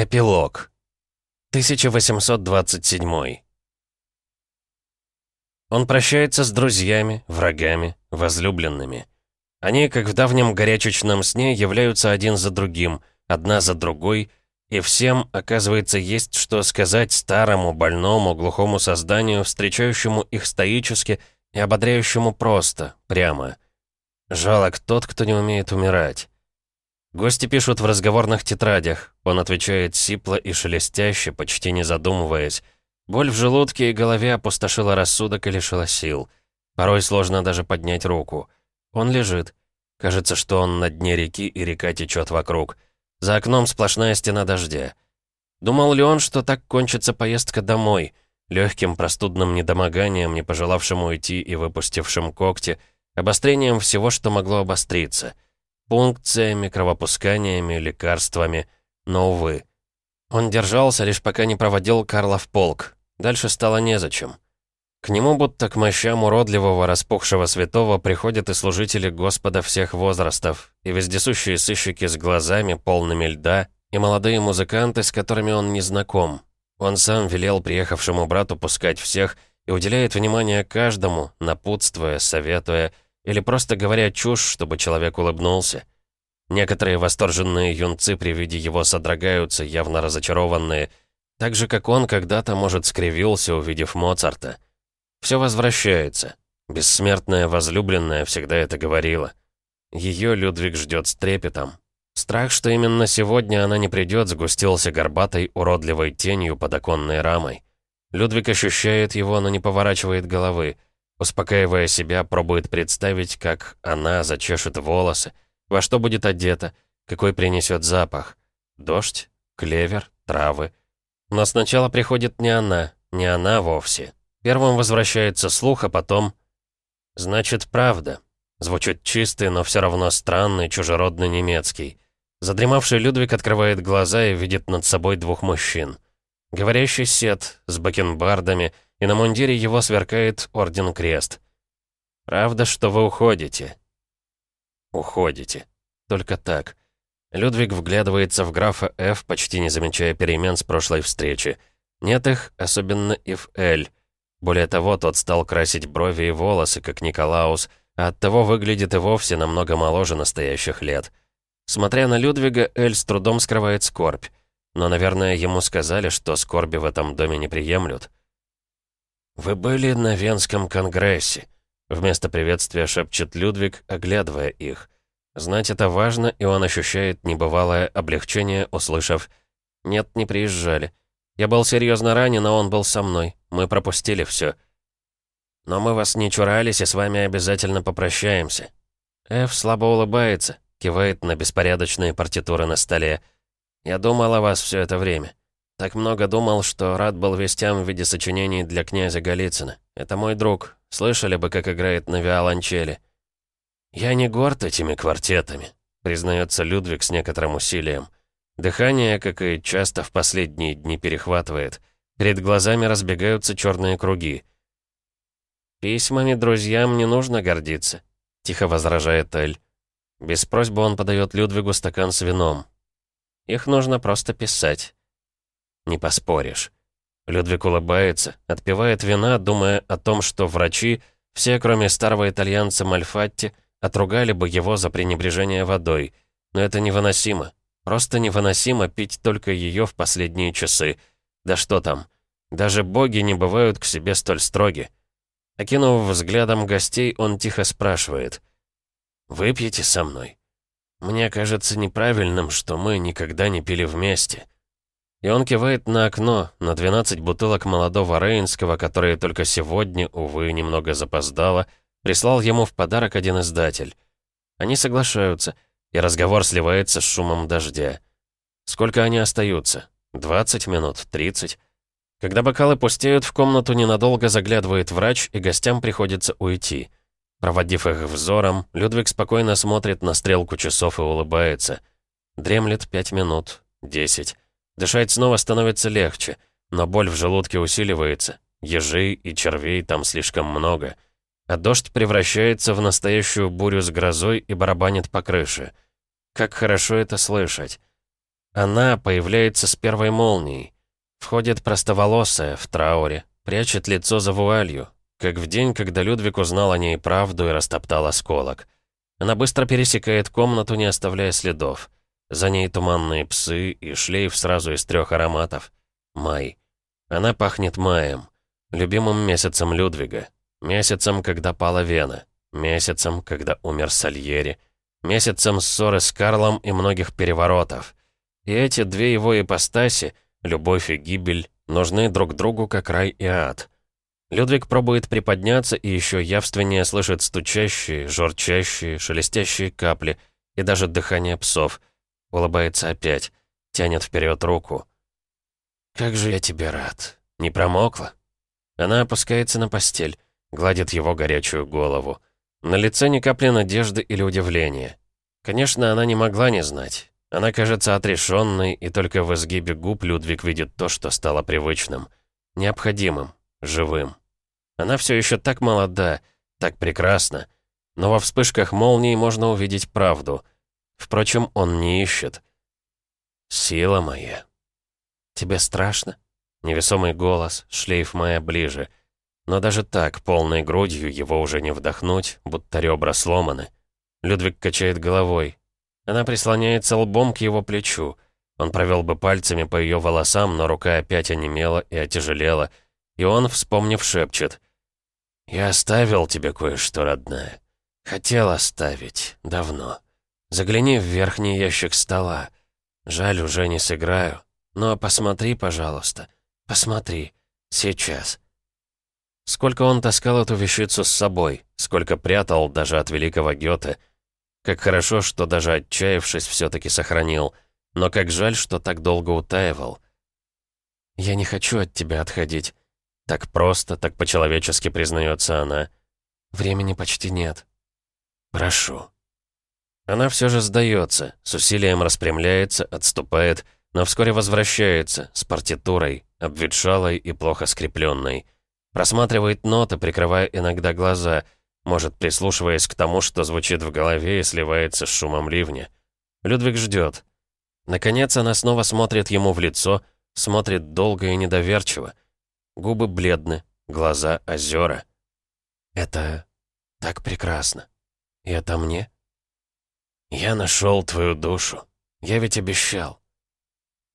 Эпилог. 1827. Он прощается с друзьями, врагами, возлюбленными. Они, как в давнем горячечном сне, являются один за другим, одна за другой, и всем, оказывается, есть что сказать старому, больному, глухому созданию, встречающему их стоически и ободряющему просто, прямо. Жалок тот, кто не умеет умирать. Гости пишут в разговорных тетрадях. Он отвечает сипло и шелестяще, почти не задумываясь. Боль в желудке и голове опустошила рассудок и лишила сил. Порой сложно даже поднять руку. Он лежит. Кажется, что он на дне реки, и река течет вокруг. За окном сплошная стена дождя. Думал ли он, что так кончится поездка домой? Легким простудным недомоганием, не пожелавшим уйти и выпустившим когти, обострением всего, что могло обостриться — пункциями, кровопусканиями, лекарствами. Но, увы. Он держался, лишь пока не проводил Карла в полк. Дальше стало незачем. К нему, будто к мощам уродливого распухшего святого, приходят и служители Господа всех возрастов, и вездесущие сыщики с глазами, полными льда, и молодые музыканты, с которыми он не знаком. Он сам велел приехавшему брату пускать всех и уделяет внимание каждому, напутствуя, советуя, или просто говоря чушь, чтобы человек улыбнулся. Некоторые восторженные юнцы при виде его содрогаются, явно разочарованные, так же, как он когда-то, может, скривился, увидев Моцарта. Все возвращается. Бессмертная возлюбленная всегда это говорила. Ее Людвиг ждет с трепетом. Страх, что именно сегодня она не придет, сгустился горбатой, уродливой тенью под оконной рамой. Людвиг ощущает его, но не поворачивает головы. Успокаивая себя, пробует представить, как она зачешет волосы, во что будет одета, какой принесет запах. Дождь, клевер, травы. Но сначала приходит не она, не она вовсе. Первым возвращается слух, а потом... Значит, правда. Звучит чистый, но все равно странный, чужеродный немецкий. Задремавший Людвиг открывает глаза и видит над собой двух мужчин. Говорящий сет с бакенбардами — и на мундире его сверкает Орден Крест. «Правда, что вы уходите?» «Уходите. Только так». Людвиг вглядывается в графа Ф, почти не замечая перемен с прошлой встречи. Нет их, особенно и в Л. Более того, тот стал красить брови и волосы, как Николаус, а оттого выглядит и вовсе намного моложе настоящих лет. Смотря на Людвига, Эль с трудом скрывает скорбь. Но, наверное, ему сказали, что скорби в этом доме не приемлют. «Вы были на Венском конгрессе», — вместо приветствия шепчет Людвиг, оглядывая их. Знать это важно, и он ощущает небывалое облегчение, услышав «Нет, не приезжали. Я был серьезно ранен, но он был со мной. Мы пропустили все. Но мы вас не чурались и с вами обязательно попрощаемся». Эф слабо улыбается, кивает на беспорядочные партитуры на столе. «Я думал о вас все это время. Так много думал, что рад был вестям в виде сочинений для князя Голицына. Это мой друг. Слышали бы, как играет на виолончели. «Я не горд этими квартетами», — признается Людвиг с некоторым усилием. Дыхание, как и часто в последние дни, перехватывает. Перед глазами разбегаются черные круги. «Письмами друзьям не нужно гордиться», — тихо возражает Эль. Без просьбы он подает Людвигу стакан с вином. «Их нужно просто писать». Не поспоришь. Людвиг улыбается, отпивает вина, думая о том, что врачи, все, кроме старого итальянца Мальфатти, отругали бы его за пренебрежение водой. Но это невыносимо. Просто невыносимо пить только ее в последние часы. Да что там. Даже боги не бывают к себе столь строги. Окинув взглядом гостей, он тихо спрашивает. «Выпьете со мной? Мне кажется неправильным, что мы никогда не пили вместе». И он кивает на окно, на 12 бутылок молодого Рейнского, которые только сегодня, увы, немного запоздало, прислал ему в подарок один издатель. Они соглашаются, и разговор сливается с шумом дождя. Сколько они остаются? 20 минут? 30? Когда бокалы пустеют, в комнату ненадолго заглядывает врач, и гостям приходится уйти. Проводив их взором, Людвиг спокойно смотрит на стрелку часов и улыбается. Дремлет пять минут, десять. Дышать снова становится легче, но боль в желудке усиливается. Ежей и червей там слишком много. А дождь превращается в настоящую бурю с грозой и барабанит по крыше. Как хорошо это слышать. Она появляется с первой молнией. Входит простоволосая, в трауре, прячет лицо за вуалью, как в день, когда Людвиг узнал о ней правду и растоптал осколок. Она быстро пересекает комнату, не оставляя следов. За ней туманные псы и шлейф сразу из трех ароматов. Май. Она пахнет маем, любимым месяцем Людвига, месяцем, когда пала Вена, месяцем, когда умер Сальери, месяцем ссоры с Карлом и многих переворотов. И эти две его ипостаси, любовь и гибель, нужны друг другу как рай и ад. Людвиг пробует приподняться и еще явственнее слышит стучащие, журчащие, шелестящие капли и даже дыхание псов. Улыбается опять, тянет вперед руку. «Как же я тебе рад. Не промокла?» Она опускается на постель, гладит его горячую голову. На лице ни капли надежды или удивления. Конечно, она не могла не знать. Она кажется отрешенной, и только в изгибе губ Людвиг видит то, что стало привычным, необходимым, живым. Она все еще так молода, так прекрасна, но во вспышках молний можно увидеть правду. Впрочем, он не ищет. «Сила моя». «Тебе страшно?» Невесомый голос, шлейф моя ближе. Но даже так, полной грудью, его уже не вдохнуть, будто ребра сломаны. Людвиг качает головой. Она прислоняется лбом к его плечу. Он провел бы пальцами по ее волосам, но рука опять онемела и отяжелела. И он, вспомнив, шепчет. «Я оставил тебе кое-что, родная. Хотел оставить. Давно. Загляни в верхний ящик стола. Жаль, уже не сыграю. Но посмотри, пожалуйста. Посмотри. Сейчас». Сколько он таскал эту вещицу с собой, сколько прятал даже от великого Гёте. Как хорошо, что даже отчаявшись, все таки сохранил. Но как жаль, что так долго утаивал. «Я не хочу от тебя отходить. Так просто, так по-человечески признается она. Времени почти нет. Прошу. Она все же сдается, с усилием распрямляется, отступает, но вскоре возвращается, с партитурой, обветшалой и плохо скрепленной. Просматривает ноты, прикрывая иногда глаза, может, прислушиваясь к тому, что звучит в голове и сливается с шумом ливня. Людвиг ждет. Наконец она снова смотрит ему в лицо, смотрит долго и недоверчиво. Губы бледны, глаза озера. Это так прекрасно. И это мне? Я нашел твою душу. Я ведь обещал.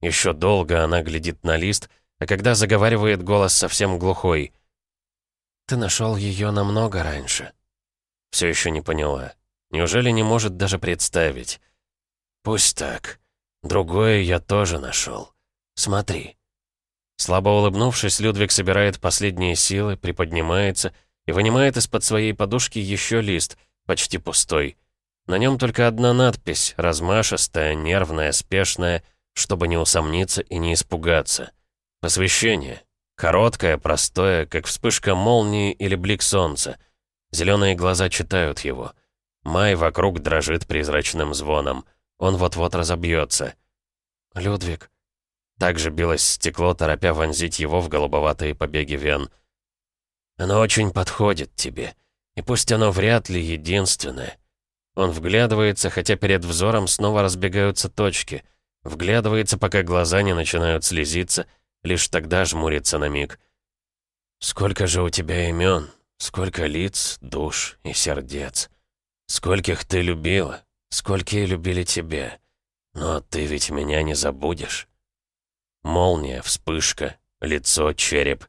Еще долго она глядит на лист, а когда заговаривает голос совсем глухой. Ты нашел ее намного раньше. Все еще не поняла. Неужели не может даже представить? Пусть так. Другое я тоже нашел. Смотри. Слабо улыбнувшись, Людвиг собирает последние силы, приподнимается и вынимает из-под своей подушки еще лист, почти пустой. На нем только одна надпись, размашистая, нервная, спешная, чтобы не усомниться и не испугаться. Посвящение. Короткое, простое, как вспышка молнии или блик солнца. Зеленые глаза читают его. Май вокруг дрожит призрачным звоном. Он вот-вот разобьется. «Людвиг», также билось стекло, торопя вонзить его в голубоватые побеги вен. «Оно очень подходит тебе, и пусть оно вряд ли единственное». Он вглядывается, хотя перед взором снова разбегаются точки. Вглядывается, пока глаза не начинают слезиться, лишь тогда жмурится на миг. «Сколько же у тебя имен, сколько лиц, душ и сердец. Скольких ты любила, сколькие любили тебя. Но ты ведь меня не забудешь». Молния, вспышка, лицо, череп.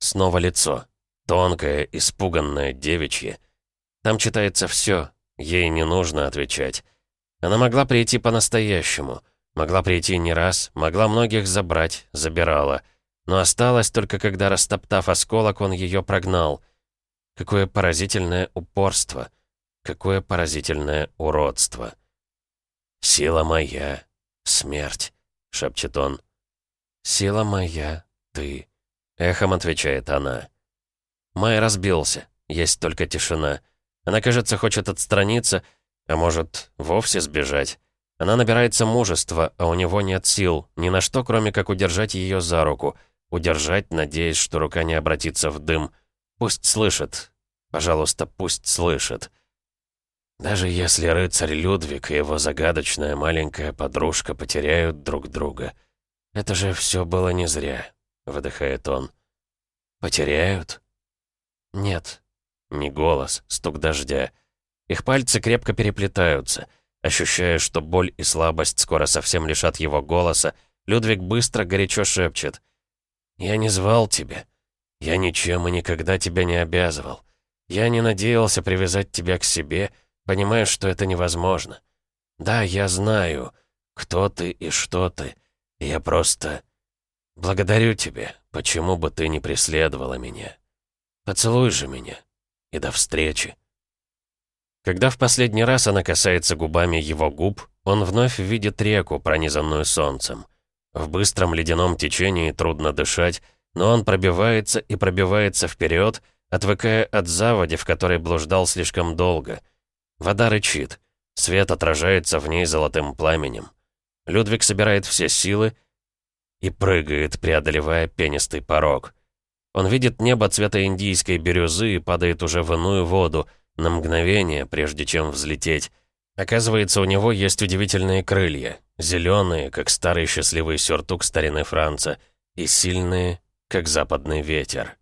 Снова лицо. Тонкое, испуганное, девичье. Там читается все. Ей не нужно отвечать. Она могла прийти по-настоящему. Могла прийти не раз, могла многих забрать, забирала. Но осталось только когда, растоптав осколок, он ее прогнал. Какое поразительное упорство. Какое поразительное уродство. «Сила моя, смерть», — шепчет он. «Сила моя, ты», — эхом отвечает она. Май разбился, есть только тишина. Она, кажется, хочет отстраниться, а может, вовсе сбежать. Она набирается мужества, а у него нет сил, ни на что, кроме как удержать ее за руку. Удержать, надеясь, что рука не обратится в дым. Пусть слышит. Пожалуйста, пусть слышит. Даже если рыцарь Людвиг и его загадочная маленькая подружка потеряют друг друга, это же все было не зря, выдыхает он. Потеряют? Нет. Не голос, стук дождя. Их пальцы крепко переплетаются. Ощущая, что боль и слабость скоро совсем лишат его голоса, Людвиг быстро, горячо шепчет. «Я не звал тебя. Я ничем и никогда тебя не обязывал. Я не надеялся привязать тебя к себе, понимая, что это невозможно. Да, я знаю, кто ты и что ты. Я просто... Благодарю тебя, почему бы ты не преследовала меня. Поцелуй же меня. И до встречи. Когда в последний раз она касается губами его губ, он вновь видит реку, пронизанную солнцем. В быстром ледяном течении трудно дышать, но он пробивается и пробивается вперед, отвыкая от заводи, в которой блуждал слишком долго. Вода рычит. Свет отражается в ней золотым пламенем. Людвиг собирает все силы и прыгает, преодолевая пенистый порог. Он видит небо цвета индийской бирюзы и падает уже в иную воду, на мгновение, прежде чем взлететь. Оказывается, у него есть удивительные крылья, зеленые, как старый счастливый сюртук старины Франца, и сильные, как западный ветер.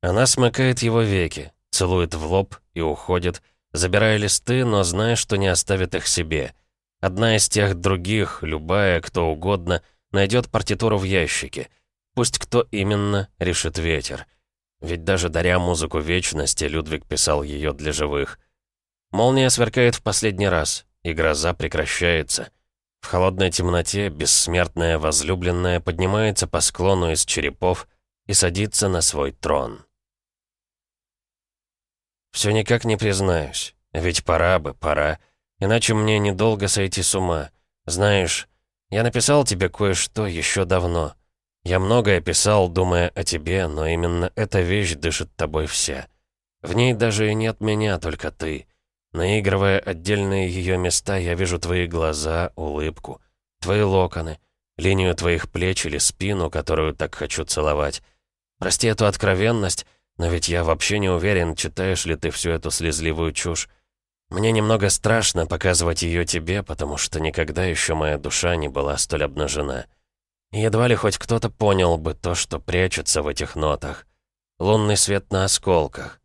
Она смыкает его веки, целует в лоб и уходит, забирая листы, но зная, что не оставит их себе. Одна из тех других, любая, кто угодно, найдет партитуру в ящике. Пусть кто именно, решит ветер. Ведь даже даря музыку вечности, Людвиг писал ее для живых. Молния сверкает в последний раз, и гроза прекращается. В холодной темноте бессмертная возлюбленная поднимается по склону из черепов и садится на свой трон. Все никак не признаюсь, ведь пора бы, пора, иначе мне недолго сойти с ума. Знаешь, я написал тебе кое-что еще давно. Я многое писал, думая о тебе, но именно эта вещь дышит тобой вся. В ней даже и нет меня, только ты. Наигрывая отдельные ее места, я вижу твои глаза, улыбку, твои локоны, линию твоих плеч или спину, которую так хочу целовать. Прости эту откровенность, но ведь я вообще не уверен, читаешь ли ты всю эту слезливую чушь. Мне немного страшно показывать ее тебе, потому что никогда еще моя душа не была столь обнажена. Едва ли хоть кто-то понял бы то, что прячется в этих нотах. Лунный свет на осколках,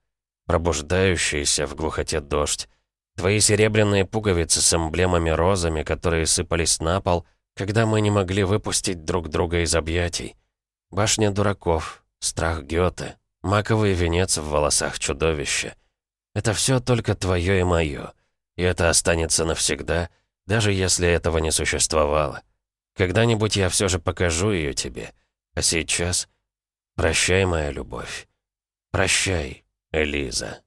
пробуждающийся в глухоте дождь, Твои серебряные пуговицы с эмблемами-розами, которые сыпались на пол, когда мы не могли выпустить друг друга из объятий. Башня дураков, страх Гёте, маковый венец в волосах чудовища. Это все только твое и мое. И это останется навсегда, даже если этого не существовало. Когда-нибудь я все же покажу ее тебе. А сейчас прощай, моя любовь. Прощай, Элиза.